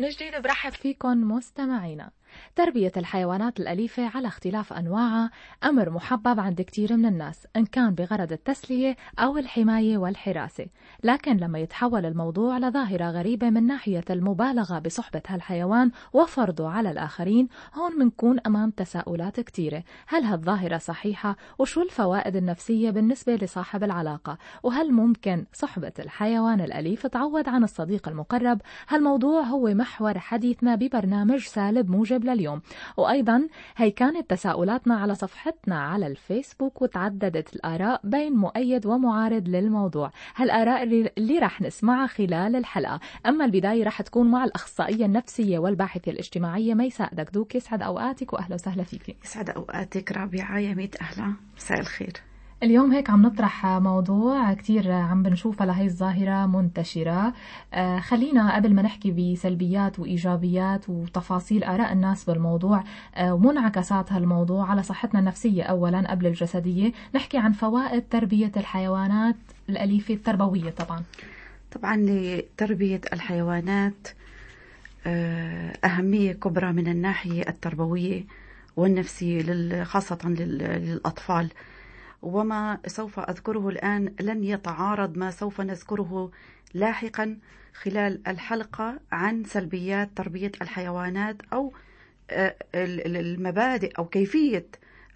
من جديد برحب فيكم مستمعينا. تربية الحيوانات الأليفة على اختلاف أنواعها أمر محبب عند كتير من الناس إن كان بغرض التسلية أو الحماية والحراسة. لكن لما يتحول الموضوع لظاهرة غريبة من ناحية المبالغة بصحبة هالحيوان وفرضه على الآخرين هون منكون أمام تساؤلات كتيرة هل هالظاهرة صحيحة؟ وشو الفوائد النفسية بالنسبة لصاحب العلاقة؟ وهل ممكن صحبة الحيوان الأليف تعوض عن الصديق المقرب؟ هالموضوع هو محور حديثنا ببرنامج سالب موجب لليوم وأيضا هي كانت تساؤلاتنا على صفحتنا على الفيسبوك وتعددت الآراء بين مؤيد ومعارض للموضوع. هالآراء اللي رح نسمعها خلال الحلقة. أما البداية رح تكون مع الأخصائية النفسية والباحثة الاجتماعية ميساء دكدوك يسعد أوقاتك وأهلا وسهلا فيك. يسعد أوقاتك رابعة يا ميت أهلا. مساء الخير. اليوم هيك عم نطرح موضوع كتير عم بنشوفها لهي الظاهرة منتشرة. آه، خلينا قبل ما نحكي بسلبيات وإيجابيات وتفاصيل آراء الناس بالموضوع آه، ومنعكسات هالموضوع على صحتنا النفسية أولا قبل الجسدية نحكي عن فوائد تربية الحيوانات الأليفة التربوية طبعا. طبعا لتربية الحيوانات آه، أهمية كبرى من الناحية التربوية والنفسية خاصة للأطفال. وما سوف أذكره الآن لن يتعارض ما سوف نذكره لاحقا خلال الحلقة عن سلبيات تربية الحيوانات أو آه، المبادئ أو كيفية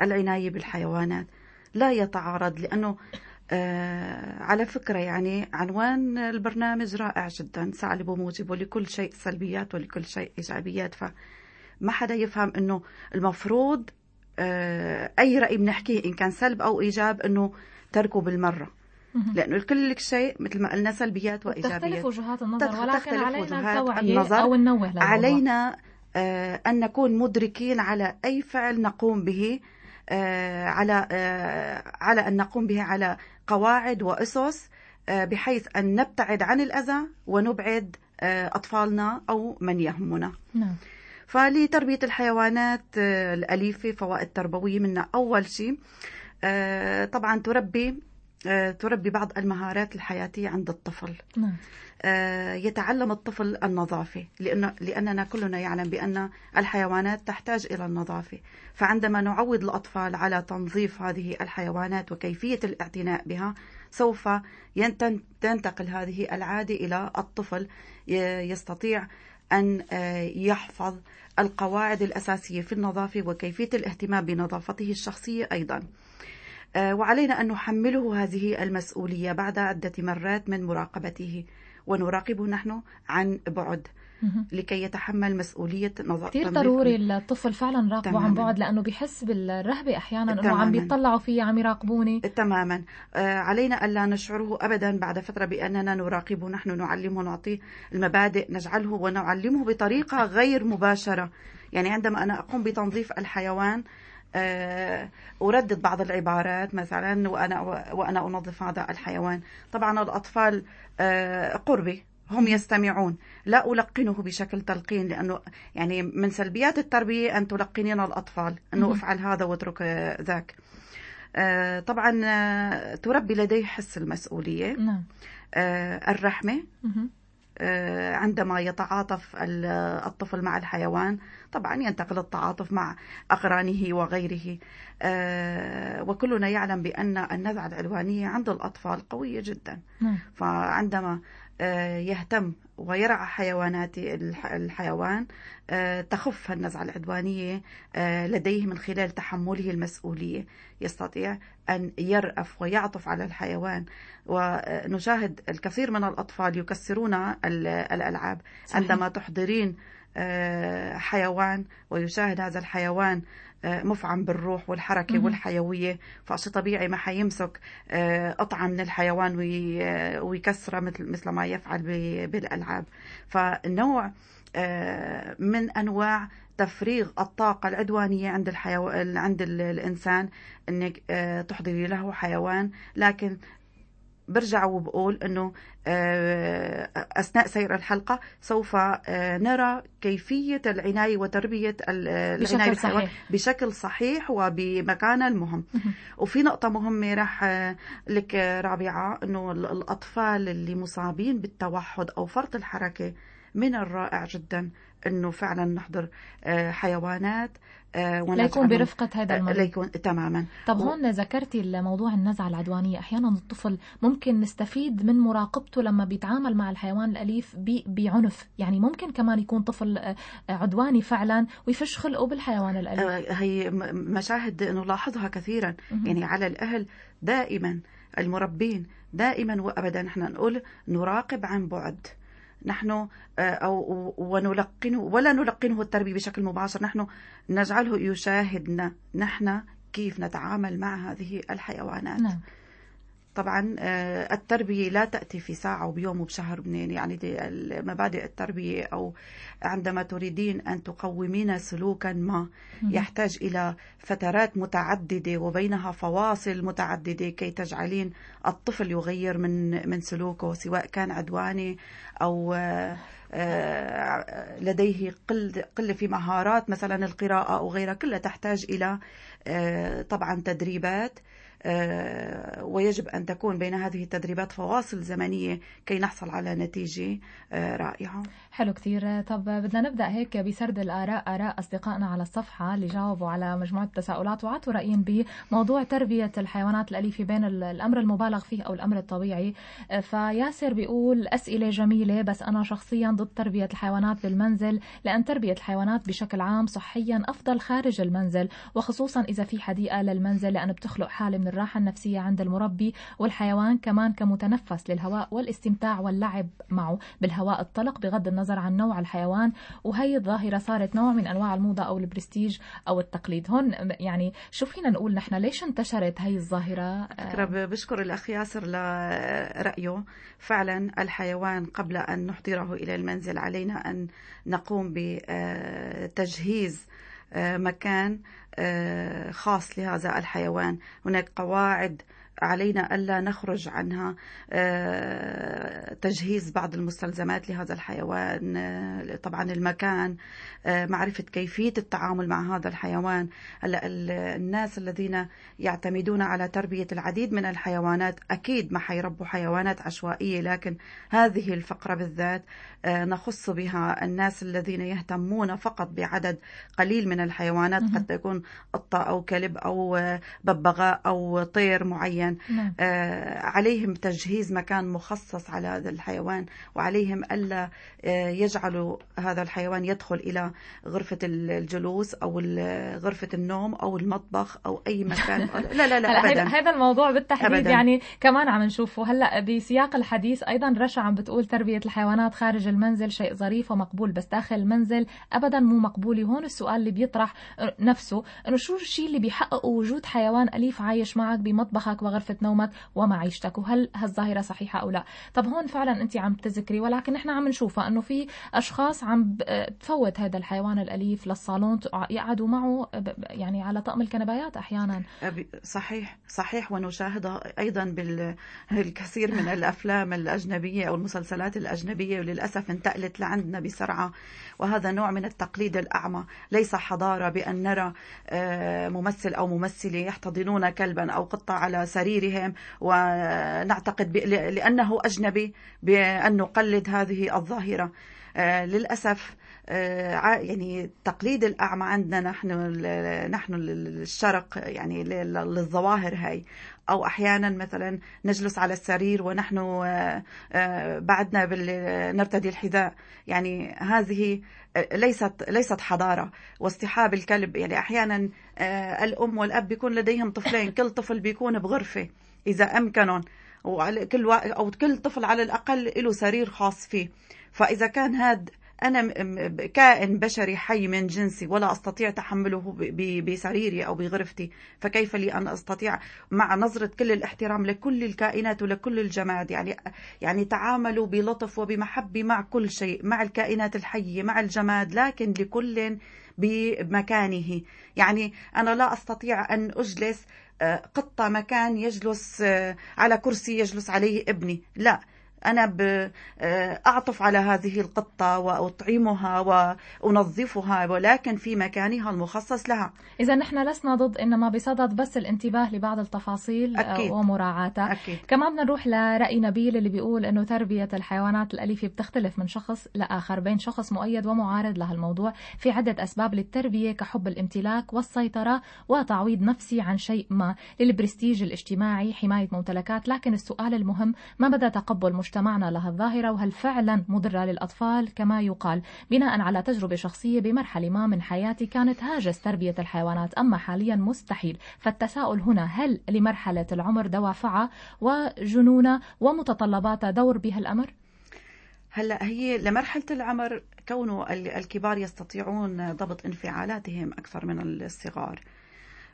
العناية بالحيوانات. لا يتعارض لأنه آه على فكرة يعني عنوان البرنامج رائع جدا سالب وموجب ولكل شيء سلبيات ولكل شيء إيجابيات فما حدا يفهم أنه المفروض أي رأي بنحكيه إن كان سلب أو إيجاب إنه تركه بالمرة. لأنه كل شيء مثل ما قلنا سلبيات وإيجابيات. تختلف وجهات النظر ولكن علينا التوعيه أو النوه علينا آه أن نكون مدركين على أي فعل نقوم به آه على آه على أن نقوم به على قواعد وأسس آه بحيث أن نبتعد عن الأذى ونبعد آه أطفالنا أو من يهمنا. نعم. فلتربية الحيوانات آه، الأليفة فوائد تربوية منها أول شيء. آه، طبعا تربي آه، تربي بعض المهارات الحياتية عند الطفل. نعم. يتعلم الطفل النظافة لأن لأننا كلنا يعلم بأن الحيوانات تحتاج إلى النظافة. فعندما نعود الأطفال على تنظيف هذه الحيوانات وكيفية الاعتناء بها سوف تنتقل هذه العادة إلى الطفل يستطيع أن يحفظ القواعد الأساسية في النظافة وكيفية الاهتمام بنظافته الشخصية أيضا. آه، وعلينا أن نحمله هذه المسؤولية بعد عدة مرات من مراقبته. ونراقبه نحن عن بعد. لكي يتحمل مسؤولية نظافة كثير ضروري الطفل فعلا راقبه عن بعد لأنه بحس بالرهبة أحيانا أنه عم بيطلعوا فيه عم يراقبوني. تماما. آه علينا ألا نشعره أبدا بعد فترة بأننا نراقبه. نحن نعلمه نعطيه المبادئ نجعله ونعلمه بطريقة غير مباشرة. يعني عندما أنا أقوم بتنظيف الحيوان آه، أردد بعض العبارات مثلا وأنا وأنا أنظف هذا الحيوان. طبعا الأطفال آه، قربي هم يستمعون. لا ألقنه بشكل تلقين لأنه يعني من سلبيات التربية أن تلقنين الأطفال أنه افعل هذا واترك ذاك. آه، طبعا آه، تربي لديه حس المسؤولية. نعم. آه، الرحمة. عندما يتعاطف الطفل مع الحيوان طبعا ينتقل التعاطف مع أقرانه وغيره. وكلنا يعلم بأن النزعة العدوانية عند الأطفال قوية جدا. نعم. فعندما يهتم ويرعى حيوانات الحيوان آه، تخف النزعة العدوانية آه، لديه من خلال تحمله المسؤولية يستطيع أن يرأف ويعطف على الحيوان ونشاهد الكثير من الأطفال يكسرون الألعاب صحيح. عندما تحضرين حيوان ويشاهد هذا الحيوان آه، مفعم بالروح والحركة مم. والحيوية فشي طبيعي ما حيمسك آه، قطعة من الحيوان ويكسرها مثل مثل ما يفعل بالألعاب فنوع آه، من أنواع تفريغ الطاقة العدوانية عند الحيو... عند الإنسان أنك تحضري له حيوان لكن برجع وبقول إنه آه، أثناء سير الحلقة سوف آه، نرى كيفية العناية وتربية العناية بشكل صحيح. بشكل صحيح وبمكانه المهم. وفي نقطة مهمة راح آه، لك رابعة إنه الأطفال اللي مصابين بالتوحد أو فرط الحركة من الرائع جدا إنه فعلا نحضر آه، حيوانات. آه، ليكون برفقة هذا آه، المريض ليكون تماما. طب هون ذكرتي الموضوع النزعة العدوانية. أحيانا الطفل ممكن نستفيد من مراقبته لما بيتعامل مع الحيوان الأليف بعنف. يعني ممكن كمان يكون طفل عدواني فعلا ويفش خلقه بالحيوان الأليف. هي مشاهد نلاحظها كثيرا. يعني على الأهل دائما المربين دائما وأبدا نحن نقول نراقب عن بعد. نحن آه، أو ونلقنه ولا نلقنه التربية بشكل مباشر. نحن نجعله يشاهدنا. نحن كيف نتعامل مع هذه الحيوانات. نعم. طبعا آه، التربية لا تأتي في ساعة وبيوم وبشهر منين. يعني مبادئ التربية أو عندما تريدين أن تقومين سلوكا ما يحتاج إلى فترات متعددة وبينها فواصل متعددة كي تجعلين الطفل يغير من من سلوكه سواء كان عدواني أو آه، لديه قل قله في مهارات مثلا القراءة أو غيرها. كلها تحتاج إلى آه، طبعا تدريبات. آه، ويجب أن تكون بين هذه التدريبات فواصل زمنية كي نحصل على نتيجة آه، رائعة. حلو كثير. طب بدنا نبدأ هيك بسرد الآراء آراء أصدقائنا على الصفحة اللي جاوبوا على مجموعة تساؤلات وعطوا رأيهم بموضوع تربية الحيوانات الأليفة بين الأمر المبالغ فيه أو الأمر الطبيعي. آه، فياسر بيقول أسئلة جميلة بس أنا شخصيا ضد تربية الحيوانات بالمنزل لأن تربية الحيوانات بشكل عام صحيا أفضل خارج المنزل وخصوصا إذا في حديقة للمنزل لأن بتخلق حالة من الراحة النفسية عند المربي والحيوان كمان كمتنفس للهواء والاستمتاع واللعب معه بالهواء الطلق بغض النظر عن نوع الحيوان وهي الظاهرة صارت نوع من أنواع الموضة أو البرستيج أو التقليد. هون يعني شو فينا نقول نحن؟ ليش انتشرت هي الظاهرة؟ فكرة بشكر الأخ ياسر لرأيه. فعلا الحيوان قبل أن نحضره إلى المنزل علينا أن نقوم بتجهيز مكان آه، خاص لهذا الحيوان. هناك قواعد علينا ألا نخرج عنها آه، تجهيز بعض المستلزمات لهذا الحيوان آه، طبعا المكان آه، معرفة كيفية التعامل مع هذا الحيوان. هلا الناس الذين يعتمدون على تربية العديد من الحيوانات أكيد ما حيربوا حيوانات عشوائية لكن هذه الفقرة بالذات نخص بها الناس الذين يهتمون فقط بعدد قليل من الحيوانات قد تكون قطة أو كلب أو ببغاء أو طير معين. نعم. آه عليهم تجهيز مكان مخصص على هذا الحيوان وعليهم ألا آه يجعلوا هذا الحيوان يدخل إلى غرفة الجلوس أو غرفة النوم أو المطبخ أو أي مكان لا لا لا أبدا هذا الموضوع بالتحديد أبداً. يعني كمان عم نشوفه هلا بسياق الحديث أيضا رشا عم بتقول تربية الحيوانات خارج المنزل شيء ظريف ومقبول بس داخل المنزل أبدا مو مقبول هون السؤال اللي بيطرح نفسه إنه شو الشيء اللي بيحقق وجود حيوان أليف عايش معك بمطبخك وغرفة غرفة نومك ومعيشتك وهل هالظاهرة صحيحة أو لا؟ طب هون فعلا أنت عم تذكري ولكن نحن عم نشوفها أنه في أشخاص عم تفوت هذا الحيوان الأليف للصالون يقعدوا معه يعني على طقم الكنبايات أحيانا. صحيح صحيح ونشاهدها أيضا بالكثير من الأفلام الأجنبية أو المسلسلات الأجنبية وللأسف انتقلت لعندنا بسرعة وهذا نوع من التقليد الأعمى. ليس حضارة بأن نرى آه، ممثل أو ممثلة يحتضنون كلبا أو قطة على سريرهم ونعتقد لأنه أجنبي بأن نقلد هذه الظاهرة. آه، للأسف آه، يعني تقليد الأعمى عندنا نحن نحن الشرق يعني للظواهر هاي. أو أحيانا مثلا نجلس على السرير ونحن آه، بعدنا نرتدي الحذاء. يعني هذه ليست ليست حضارة. واصطحاب الكلب يعني أحيانا الأم والأب بيكون لديهم طفلين كل طفل بيكون بغرفة إذا أمكنهم. وكل أو كل طفل على الأقل له سرير خاص فيه. فإذا كان هذا أنا كائن بشري حي من جنسي ولا أستطيع تحمله بسريري أو بغرفتي. فكيف لي أن أستطيع؟ مع نظرة كل الاحترام لكل الكائنات ولكل الجماد. يعني يعني تعاملوا بلطف وبمحبة مع كل شيء مع الكائنات الحية مع الجماد لكن لكل بمكانه. يعني أنا لا أستطيع أن أجلس آه، قطة مكان يجلس آه، على كرسي يجلس عليه ابني. لا. أنا آه، أعطف على هذه القطة وأطعمها وأنظفها ولكن في مكانها المخصص لها. إذا نحن لسنا ضد إنما بصدد بس الانتباه لبعض التفاصيل أكيد. ومراعاتها أكيد. كمان بدنا نروح لرأي نبيل اللي بيقول إنه تربية الحيوانات الأليفة بتختلف من شخص لآخر بين شخص مؤيد ومعارض لهالموضوع في عدة أسباب للتربية كحب الامتلاك والسيطرة وتعويض نفسي عن شيء ما. للبرستيج الاجتماعي حماية ممتلكات. لكن السؤال المهم ما مدى تقبل مجتمعنا لها الظاهرة وهل فعلا مضرة للأطفال؟ كما يقال بناء على تجربة شخصية بمرحلة ما من حياتي كانت هاجس تربية الحيوانات. أما حاليا مستحيل. فالتساؤل هنا هل لمرحلة العمر دوافعها وجنونها ومتطلباتها دور بهالأمر؟ هلا هي لمرحلة العمر كونه الكبار يستطيعون ضبط انفعالاتهم أكثر من الصغار.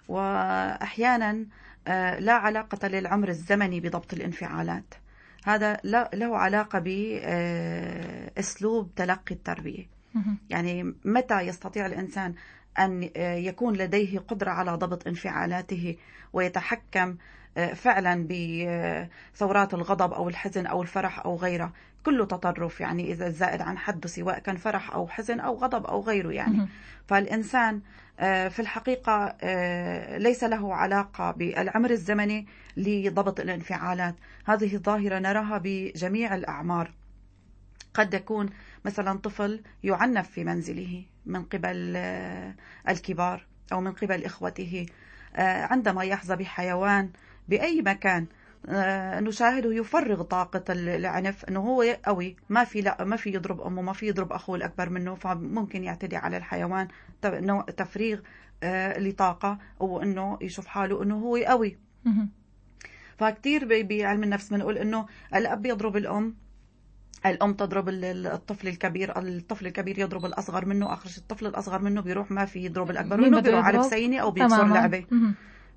واحيانا آه، لا علاقة للعمر الزمني بضبط الانفعالات. هذا له علاقة بأسلوب تلقي التربية. يعني متى يستطيع الإنسان أن يكون لديه قدرة على ضبط انفعالاته ويتحكم آه، فعلا بثورات الغضب أو الحزن أو الفرح أو غيره؟ كله تطرف يعني إذا زائد عن حده سواء كان فرح أو حزن أو غضب أو غيره يعني. فالإنسان آه، في الحقيقة آه، ليس له علاقة بالعمر الزمني لضبط الانفعالات. هذه ظاهرة نراها بجميع الأعمار. قد يكون مثلا طفل يعنف في منزله من قبل آه، الكبار أو من قبل إخوته عندما يحظى بحيوان بأي مكان نشاهده يفرغ طاقة العنف إنه هو قوي ما في لا ما في يضرب أمه ما في يضرب أخوه الأكبر منه فممكن يعتدي على الحيوان تفريغ آه، لطاقة أو إنه يشوف حاله إنه هو قوي فكتير بعلم النفس بنقول إنه الأب يضرب الأم الأم تضرب الطفل الكبير الطفل الكبير يضرب الأصغر منه آخر الطفل الأصغر منه بيروح ما في يضرب الأكبر منه بيروح على بسينه أو بيكسر لعبة.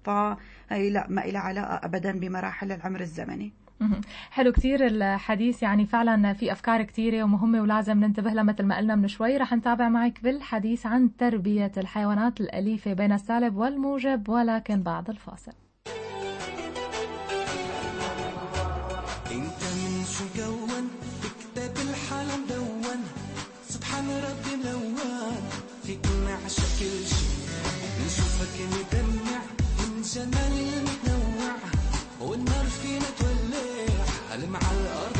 فهي لا ما لها علاقة أبدا بمراحل العمر الزمني. حلو كتير الحديث يعني فعلا في أفكار كتيرة ومهمة ولازم ننتبه لها مثل ما قلنا من شوي. رح نتابع معك بالحديث عن تربية الحيوانات الأليفة بين السالب والموجب ولكن بعد الفاصل. جمال المتنوع والنار فينا تولع هل مع الأرض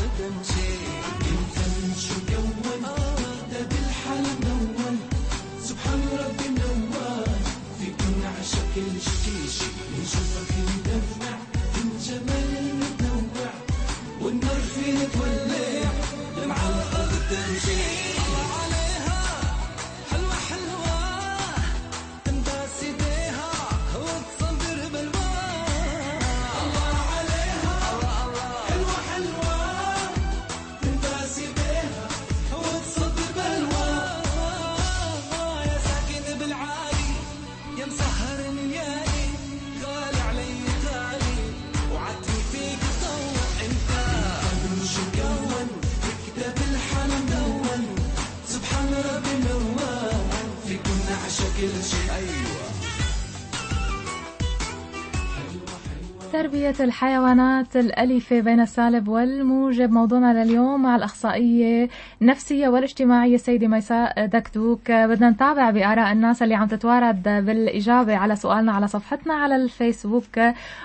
الحيوانات الأليفة بين السالب والموجب. موضوعنا لليوم مع الأخصائية النفسية والاجتماعية السيدة ميساء دكتوك. بدنا نتابع بآراء الناس اللي عم تتوارد بالإجابة على سؤالنا على صفحتنا على الفيسبوك.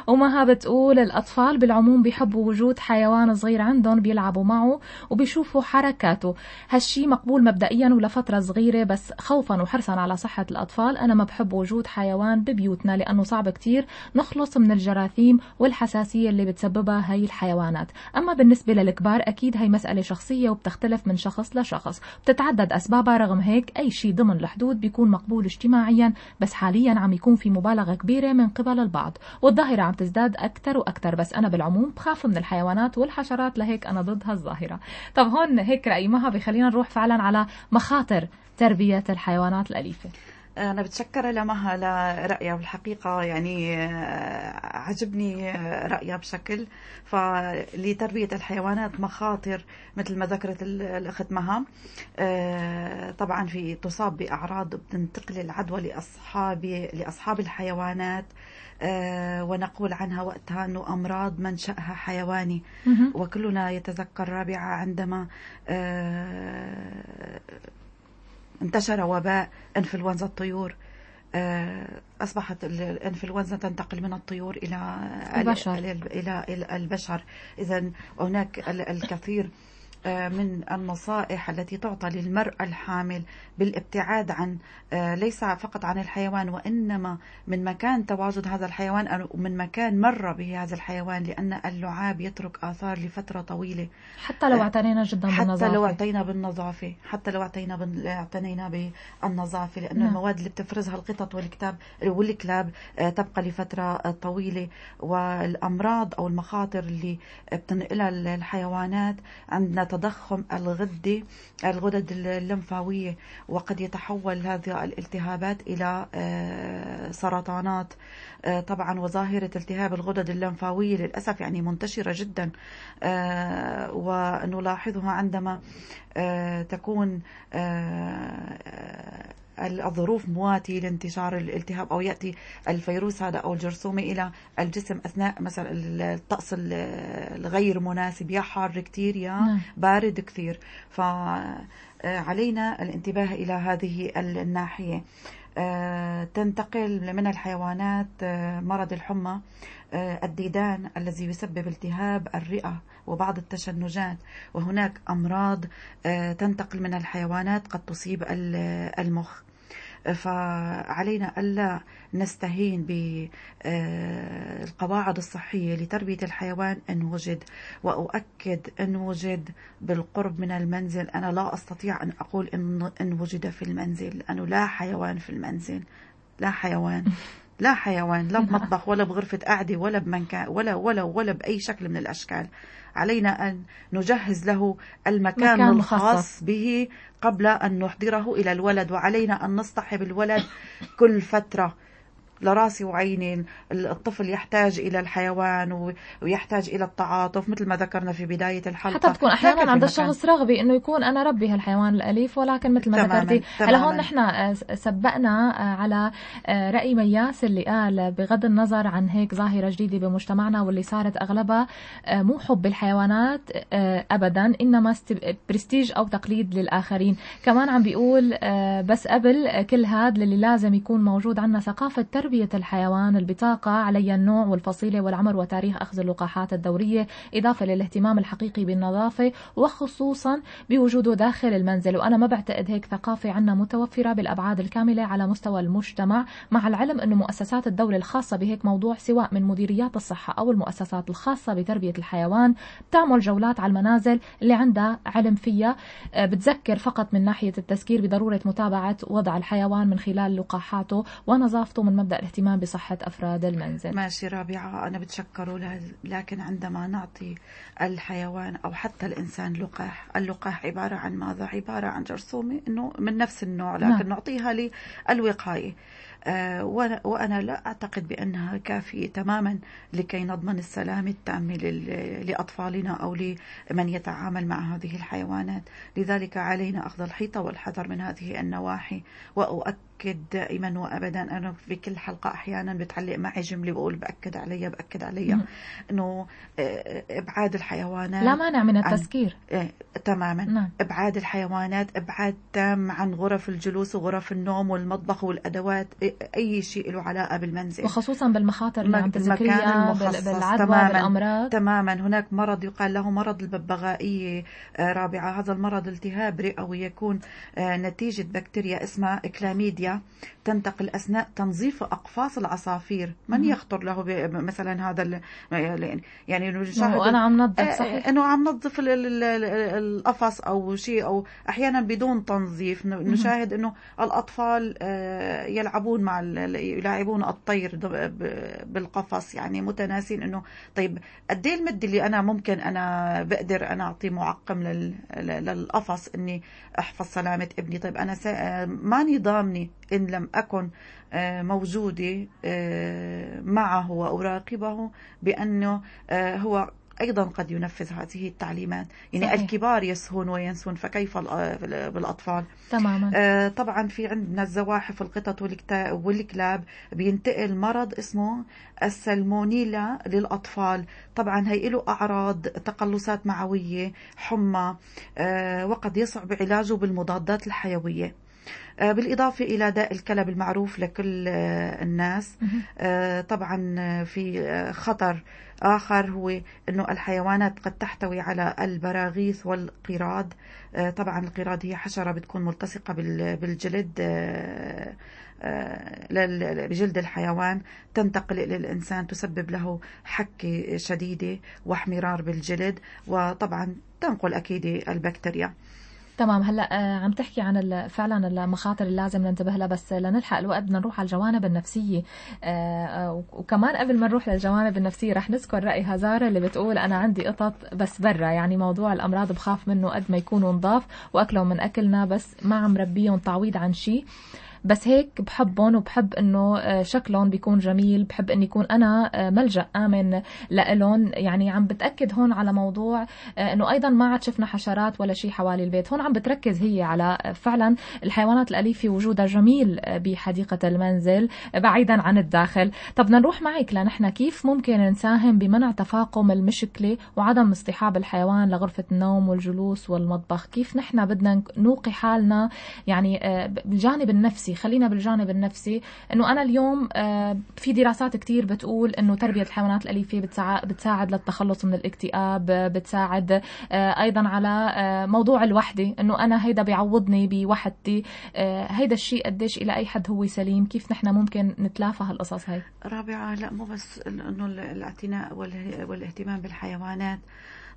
ومها بتقول الأطفال بالعموم بيحبوا وجود حيوان صغير عندهم بيلعبوا معه وبيشوفوا حركاته. هالشي مقبول مبدئيا ولفترة صغيرة بس خوفا وحرصا على صحة الأطفال. أنا ما بحب وجود حيوان ببيوتنا لأنه صعب كتير. نخلص من الجراثيم والحساسية اللي بتسببها هاي الحيوانات. أما بالنسبة للكبار أكيد هاي مسألة شخصية وبتختلف من شخص لشخص. بتتعدد أسبابها رغم هيك أي شيء ضمن الحدود بيكون مقبول اجتماعيا بس حاليا عم يكون في مبالغة كبيرة من قبل البعض. والظاهرة عم تزداد أكثر وأكثر بس أنا بالعموم بخاف من الحيوانات والحشرات لهيك أنا ضد هالظاهرة طب هون هيك رأي مها بخلينا نروح فعلا على مخاطر تربية الحيوانات الأليفة. أنا بتشكر لمها لرأيها بالحقيقة يعني آه، عجبني رأيها بشكل. فلتربية الحيوانات مخاطر مثل ما ذكرت الأخت مها. آه، طبعا في تصاب بأعراض بتنتقل العدوى لأصحاب لأصحاب الحيوانات آه، ونقول عنها وقتها أنه أمراض منشأها حيواني. وكلنا يتذكر رابعة عندما انتشر وباء إنفلونزا الطيور. آه، أصبحت الإنفلونزا تنتقل من الطيور إلى البشر. إلى البشر. إذا هناك الكثير من النصائح التي تعطى للمرأة الحامل بالابتعاد عن آه، ليس فقط عن الحيوان وإنما من مكان تواجد هذا الحيوان أو من مكان مر به هذا الحيوان لأن اللعاب يترك آثار لفترة طويلة. حتى لو اعتنينا جدا حتى بالنظافة. حتى لو اعتنينا بالنظافة حتى لو اعتنينا اعتنينا بالنظافة لأن نعم. المواد اللي بتفرزها القطط والكتاب والكلاب آه، تبقى لفترة طويلة. والأمراض أو المخاطر اللي بتنقلها الحيوانات عندنا تضخم الغدة الغدد اللمفاوية وقد يتحول هذه الالتهابات إلى آه، سرطانات. آه، طبعا وظاهرة التهاب الغدد اللمفاوية للأسف يعني منتشرة جدا. آه، ونلاحظها عندما تكون الظروف مواتية لانتشار الالتهاب أو يأتي الفيروس هذا أو الجرثومة إلى الجسم أثناء مثلا الطقس الغير مناسب. يا حار كثير يا نعم. بارد كثير. فعلينا الانتباه إلى هذه الناحية. آه، تنتقل من الحيوانات آه، مرض الحمى آه، الديدان الذي يسبب التهاب الرئة وبعض التشنجات. وهناك أمراض تنتقل من الحيوانات قد تصيب المخ. فعلينا ألا نستهين بالقواعد الصحية لتربية الحيوان إن وجد وأؤكد إن وجد بالقرب من المنزل. أنا لا أستطيع أن أقول إن, إن وجد في المنزل. لأنه لا حيوان في المنزل. لا حيوان. لا حيوان لا بمطبخ ولا بغرفة قعدة ولا بمكان ولا ولا ولا بأي شكل من الأشكال. علينا أن نجهز له المكان الخاص به قبل أن نحضره إلى الولد وعلينا أن نصطحب الولد كل فترة. لراسي وعيني الطفل يحتاج إلى الحيوان ويحتاج إلى التعاطف مثل ما ذكرنا في بداية الحلقة. حتى تكون أحيانا عند الشخص رغبة إنه يكون أنا ربي هالحيوان الأليف ولكن مثل ما ذكرتي هلا هون نحن آه، سبقنا آه، على آه، رأي مياس اللي قال بغض النظر عن هيك ظاهرة جديدة بمجتمعنا واللي صارت أغلبها مو حب الحيوانات أبدا إنما برستيج أو تقليد للآخرين. كمان عم بيقول بس قبل كل هذا اللي لازم يكون موجود عنا ثقافة تربية الحيوان البطاقة علي النوع والفصيلة والعمر وتاريخ أخذ اللقاحات الدورية إضافة للاهتمام الحقيقي بالنظافة وخصوصا بوجوده داخل المنزل. وأنا ما بعتقد هيك ثقافة عنا متوفرة بالأبعاد الكاملة على مستوى المجتمع مع العلم أنه مؤسسات الدولة الخاصة بهيك موضوع سواء من مديريات الصحة أو المؤسسات الخاصة بتربية الحيوان بتعمل جولات على المنازل اللي عندها علم فيها. آه، بتذكر فقط من ناحية التذكير بضرورة متابعة وضع الحيوان من خلال لقاحاته ونظافته من مبدأ الاهتمام بصحة أفراد المنزل. ماشي رابعة أنا بتشكره لكن عندما نعطي الحيوان أو حتى الإنسان لقاح اللقاح عبارة عن ماذا؟ عبارة عن جرثومة إنه من نفس النوع لكن نعم. نعطيها للوقاية. آه، وأنا لا أعتقد بأنها كافية تماما لكي نضمن السلام التام لأطفالنا أو لمن يتعامل مع هذه الحيوانات. لذلك علينا أخذ الحيطة والحذر من هذه النواحي وأؤكد بأكد دائما وابدا أنا في كل حلقة أحيانا بتعلق معي جملة بقول بأكد علي بأكد علي إنه آه، إبعاد الحيوانات لا مانع من التذكير. عن... تماما. نعم. إبعاد الحيوانات إبعاد تام عن غرف الجلوس وغرف النوم والمطبخ والأدوات أي شيء له علاقة بالمنزل. وخصوصا بالمخاطر اللي عم تذكريها بالعدوى تماماً. بالأمراض. تماما. هناك مرض يقال له مرض الببغائية آه، رابعة. هذا المرض التهاب رئوي يكون آه، نتيجة بكتيريا اسمها تنتقل أثناء تنظيف أقفاص العصافير. من يخطر له مثلا هذا يعني نشاهد أنا عم نظف آه، صحيح. أنه عم نظف القفص أو شيء أو أحيانا بدون تنظيف. نشاهد أنه الأطفال آه، يلعبون مع يلاعبون الطير بالقفص. يعني متناسين أنه طيب قد إيه المد اللي أنا ممكن أنا بقدر أنا أعطي معقم للقفص إني أحفظ سلامة ابني؟ طيب أنا ماني ضامني إن لم أكن آه، موجودة آه، معه وأراقبه بأنه آه، هو أيضا قد ينفذ هذه التعليمات. يعني صحيح. الكبار يسهون وينسون فكيف بالأطفال؟ تماما. آه طبعا في عندنا الزواحف القطط والكلاب. بينتقل مرض اسمه السلمونيلا للأطفال. طبعا هي له أعراض تقلصات معوية حمى آه وقد يصعب علاجه بالمضادات الحيوية. بالإضافة إلى داء الكلب المعروف لكل آه، الناس. آه، طبعا في خطر آخر هو أنه الحيوانات قد تحتوي على البراغيث والقراد. طبعا القراد هي حشرة بتكون ملتصقة بالجلد بجلد الحيوان. تنتقل إلى الإنسان تسبب له حكة شديدة واحمرار بالجلد. وطبعا تنقل أكيد البكتيريا. تمام. هلا آه، عم تحكي عن فعلا المخاطر اللي لازم ننتبه لها بس لنلحق الوقت بدنا نروح على الجوانب النفسية. آه، آه، وكمان قبل ما نروح للجوانب النفسية رح نذكر رأي هزارة اللي بتقول أنا عندي قطط بس برا يعني موضوع الأمراض بخاف منه قد ما يكونوا نضاف وأكلهم من أكلنا بس ما عم ربيهم تعويض عن شيء. بس هيك بحبهم وبحب إنه آه، شكلهم بيكون جميل. بحب إني يكون أنا آه، ملجأ آمن لإلهم. يعني عم بتأكد هون على موضوع آه، إنه أيضا ما عاد شفنا حشرات ولا شيء حوالي البيت. هون عم بتركز هي على فعلا الحيوانات الأليفة وجودها جميل بحديقة المنزل بعيدا عن الداخل. طب نروح معك لنحن. كيف ممكن نساهم بمنع تفاقم المشكلة وعدم اصطحاب الحيوان لغرفة النوم والجلوس والمطبخ؟ كيف نحن بدنا نوقي حالنا؟ يعني بالجانب النفسي خلينا بالجانب النفسي إنه أنا اليوم آه، في دراسات كتير بتقول إنه تربية الحيوانات الأليفة بتساعد للتخلص من الاكتئاب بتساعد آه، أيضا على آه، موضوع الوحدة إنه أنا هيدا بيعوضني بوحدتي هيدا الشيء قديش إلى أي حد هو سليم كيف نحن ممكن نتلافى هالقصص هاي؟ رابعة لا مو بس إنه الاعتناء والاهتمام بالحيوانات.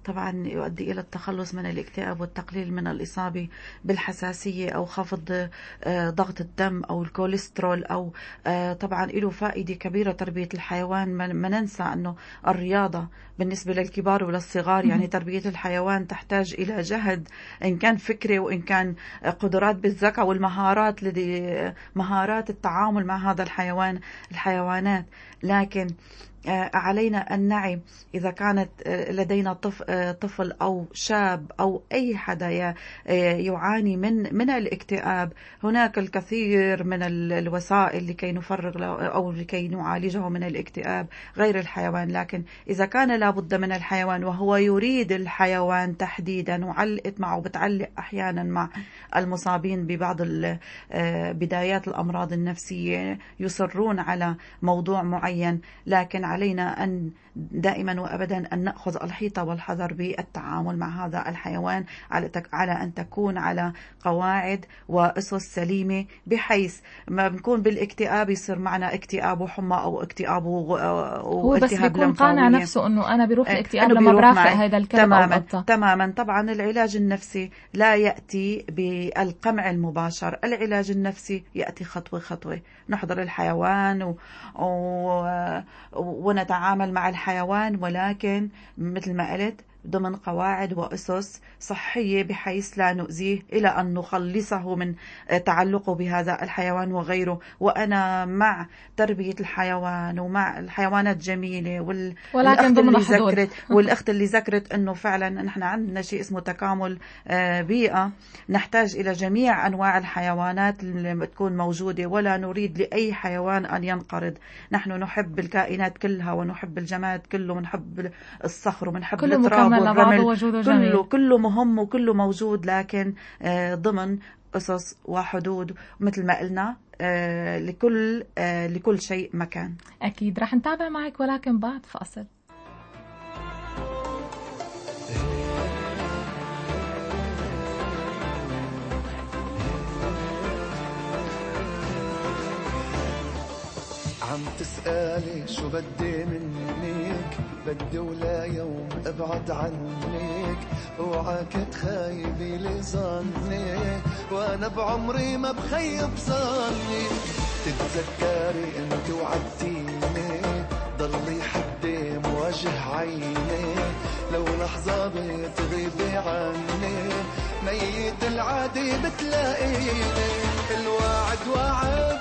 طبعا يؤدي إلى التخلص من الاكتئاب والتقليل من الإصابة بالحساسية أو خفض آه، ضغط الدم أو الكوليسترول أو آه، طبعا له فائدة كبيرة تربية الحيوان. ما ننسى أنه الرياضة بالنسبة للكبار وللصغار يعني تربية الحيوان تحتاج إلى جهد إن كان فكري وإن كان قدرات بالذكاء والمهارات لدي مهارات التعامل مع هذا الحيوان الحيوانات. لكن آه، علينا أن نعي إذا كانت آه، لدينا آه، طفل أو شاب أو أي حدا يعاني من من الاكتئاب هناك الكثير من الوسائل لكي نفرغ أو لكي نعالجه من الاكتئاب غير الحيوان. لكن إذا كان لابد من الحيوان وهو يريد الحيوان تحديدا وعلقت معه بتعلق أحيانا مع المصابين ببعض بدايات الأمراض النفسية يصرون على موضوع معين. لكن علينا أن دائما وابدا أن نأخذ الحيطه والحذر بالتعامل مع هذا الحيوان على أن تكون على قواعد وأسس سليمة بحيث ما بنكون بالاكتئاب يصير معنا اكتئاب وحمى أو اكتئاب هو بس بيكون قانع نفسه إنه أنا بروح الاكتئاب لما برافق هذا الكلب تماما أو تماما. طبعا العلاج النفسي لا يأتي بالقمع المباشر. العلاج النفسي يأتي خطوة خطوة. نحضر الحيوان و... و... ونتعامل مع الحيوان ولكن مثل ما قلت ضمن قواعد وأسس صحية بحيث لا نؤذيه إلى أن نخلصه من تعلقه بهذا الحيوان وغيره. وأنا مع تربية الحيوان ومع الحيوانات جميلة وال... ولكن ضمن اللي ذكرت والأخت اللي ذكرت أنه فعلا نحن عندنا شيء اسمه تكامل آه، بيئة. نحتاج إلى جميع أنواع الحيوانات اللي تكون موجودة ولا نريد لأي حيوان أن ينقرض. نحن نحب الكائنات كلها ونحب الجماد كله ونحب الصخر ونحب التراب. والرمل كله كله مهم وكله موجود لكن آه، ضمن قصص وحدود مثل ما قلنا آه، لكل آه، لكل شيء مكان. أكيد. رح نتابع معك ولكن بعد فاصل. عم تسألي شو بدي منك؟ بدي ولا يوم أبعد عنك. اوعاك تخيبي لي ظني وأنا بعمري ما بخيب ظني. تتذكري أنت وعدتيني ضلي حدي مواجه عيني. لو لحظة بتغيبي عني ميت العادي بتلاقيني. الوعد وعد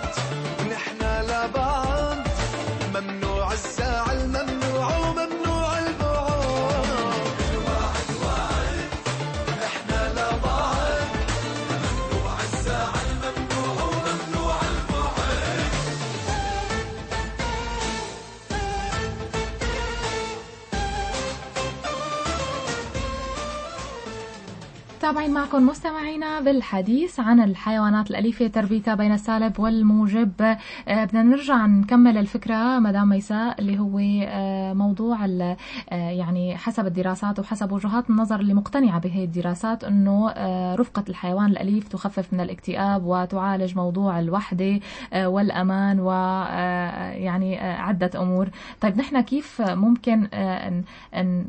تابعين معكم مستمعينا بالحديث عن الحيوانات الأليفة تربيتها بين السالب والموجب. آه، بدنا نرجع نكمل الفكرة مدام ميساء اللي هو آه، موضوع آه، يعني حسب الدراسات وحسب وجهات النظر اللي مقتنعة بهي الدراسات أنه رفقة الحيوان الأليف تخفف من الاكتئاب وتعالج موضوع الوحدة والأمان ويعني عدة أمور. طيب نحن كيف ممكن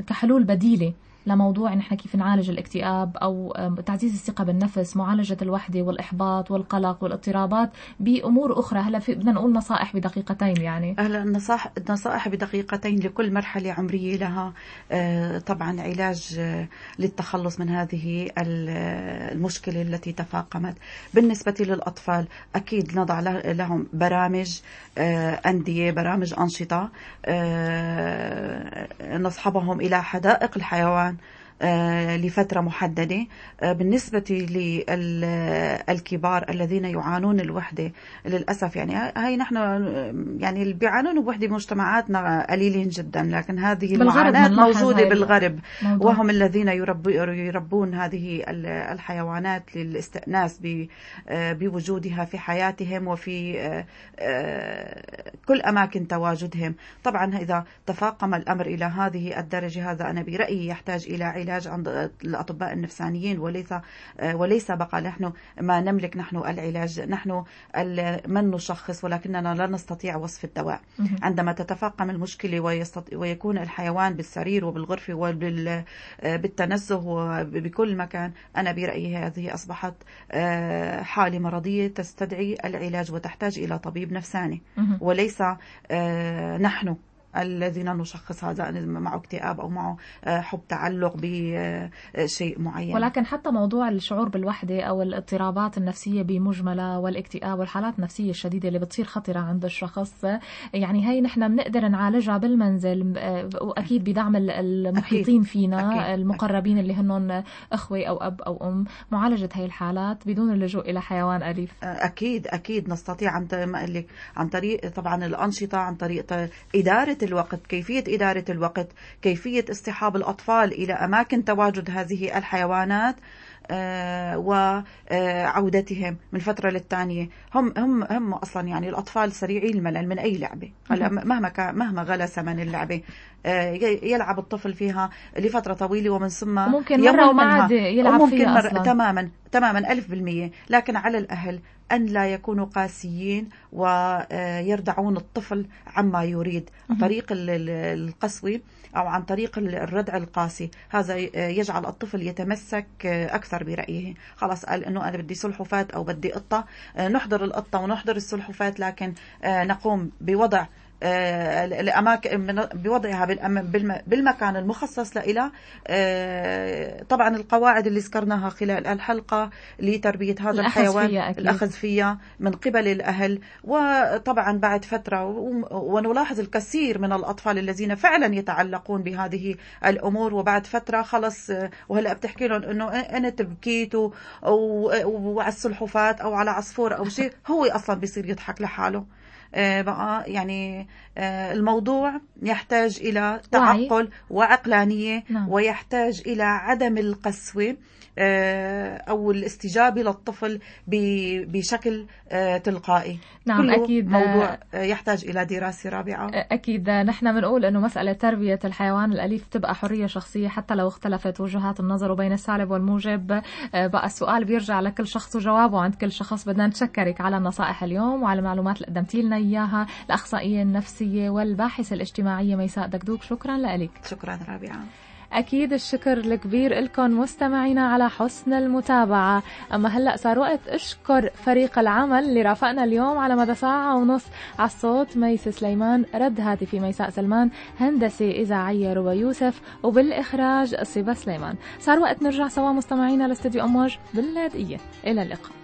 كحلول بديلة لموضوع نحن كيف نعالج الاكتئاب آم، تعزيز الثقة بالنفس، معالجة الوحدة والإحباط والقلق والاضطرابات بأمور أخرى، هلا في بدنا نقول نصائح بدقيقتين يعني. هلا النصائح النصائح بدقيقتين لكل مرحلة عمرية لها آه، طبعا علاج آه، للتخلص من هذه ال- المشكلة التي تفاقمت بالنسبة للأطفال أكيد نضع له- لهم برامج آه، أندية برامج أنشطة آه، نصحبهم إلى حدائق الحيوان. لفترة محددة. آه، بالنسبة للكبار الذين يعانون الوحدة للأسف يعني هاي نحن آه، يعني اللي بيعانون الوحدة بمجتمعاتنا قليلين جدا لكن هذه المعاناة موجودة هاي بالغرب. الموضوع. وهم الذين يرب يربون هذه ال- الحيوانات للاستئناس آه، بوجودها في حياتهم وفي آه، آه، كل أماكن تواجدهم. طبعا إذا تفاقم الأمر إلى هذه الدرجة هذا أنا برأيي يحتاج إلى علاج عند الأطباء النفسانيين وليس آه، وليس بقى نحن ما نملك نحن العلاج نحن من نشخص ولكننا لا نستطيع وصف الدواء. عندما تتفاقم المشكلة. ويكون الحيوان بالسرير وبالغرفة وبالتنزه وبكل مكان أنا برأيي هذه أصبحت آه، حالة مرضية تستدعي العلاج وتحتاج إلى طبيب نفساني. وليس آه، نحن الذين نشخص هذا معه اكتئاب أو معه آه، حب تعلق بشيء معين. ولكن حتى موضوع الشعور بالوحدة أو الاضطرابات النفسية بمجملها والاكتئاب والحالات النفسية الشديدة اللي بتصير خطرة عند الشخص يعني هي نحن بنقدر نعالجها بالمنزل آه، وأكيد بدعم ال- المحيطين فينا أكيد. المقربين اللي هنن أخوة أو أب أو أم. معالجة هي الحالات بدون اللجوء إلى حيوان أليف. أكيد أكيد. نستطيع عن عن طريق طبعا الأنشطة عن طريق ط- إدارة الوقت كيفية إدارة الوقت كيفية اصطحاب الأطفال إلى أماكن تواجد هذه الحيوانات آه، وعودتهم من فترة للتانية هم هم هم أصلا يعني الأطفال سريعي الملل من أي لعبة هلا مهما مهما غلى ثمن اللعبة آه، يلعب الطفل فيها لفرة طويلة ومن ثم وممكن يمل مرة وما. عاد يلعب وممكن فيها مرة أصلاً. تماما تماما ألف بالمية. لكن على الأهل أن لا يكونوا قاسيين ويردعون الطفل عما يريد. عن طريق ال- ال- القسوة أو عن طريق ال- الردع القاسي. هذا يجعل الطفل يتمسك أكثر برأيه. خلاص قال أنه أنا بدي سلحفاة أو بدي قطة. نحضر القطة ونحضر السلحفاة لكن نقوم بوضع آه، الأماكن من- بوضعها بالمكان المخصص لها طبعا القواعد اللي ذكرناها خلال الحلقة لتربية هذا الحيوان فيها أكيد. الأخذ فيها من قبل الأهل وطبعا بعد فترة و- ونلاحظ الكثير من الأطفال الذين فعلا يتعلقون بهذه الأمور وبعد فترة خلص آه، وهلأ بتحكي لهم تبكيت و- و- وعلى السلحفاة أو على عصفور أو شيء هو أصلا بيصير يضحك لحاله آه، بقى يعني آه، الموضوع يحتاج إلى. تعقل وعقلانية نعم. ويحتاج إلى عدم القسوة آه، أو الاستجابة للطفل بشكل آه، تلقائي نعم، كله أكيد. موضوع آه، يحتاج إلى دراسة رابعة أكيد نحن بنقول إنه مسألة تربية الحيوان الأليف بتبقى حرية شخصية حتى لو اختلفت وجهات النظر بين السالب والموجب آه، بقى السؤال بيرجع لكل شخص وجوابه عند كل شخص بدنا نتشكرك على النصائح اليوم وعلى المعلومات اللي قدمتي لنا إياها الأخصائية النفسية والباحثة الاجتماعية ميساء دكدوك شكرا لك. شكرا رابعة أكيد الشكر الكبير لكم مستمعينا على حسن المتابعة. أما هلأ صار وقت أشكر فريق العمل اللي رافقنا اليوم على مدى ساعة ونص على الصوت ميس سليمان رد هاتفي ميساء سلمان هندسة إذاعية روى يوسف وبالإخراج صبا سليمان. صار وقت نرجع سوا مستمعينا لاستديو أمواج باللاذقية إلى اللقاء.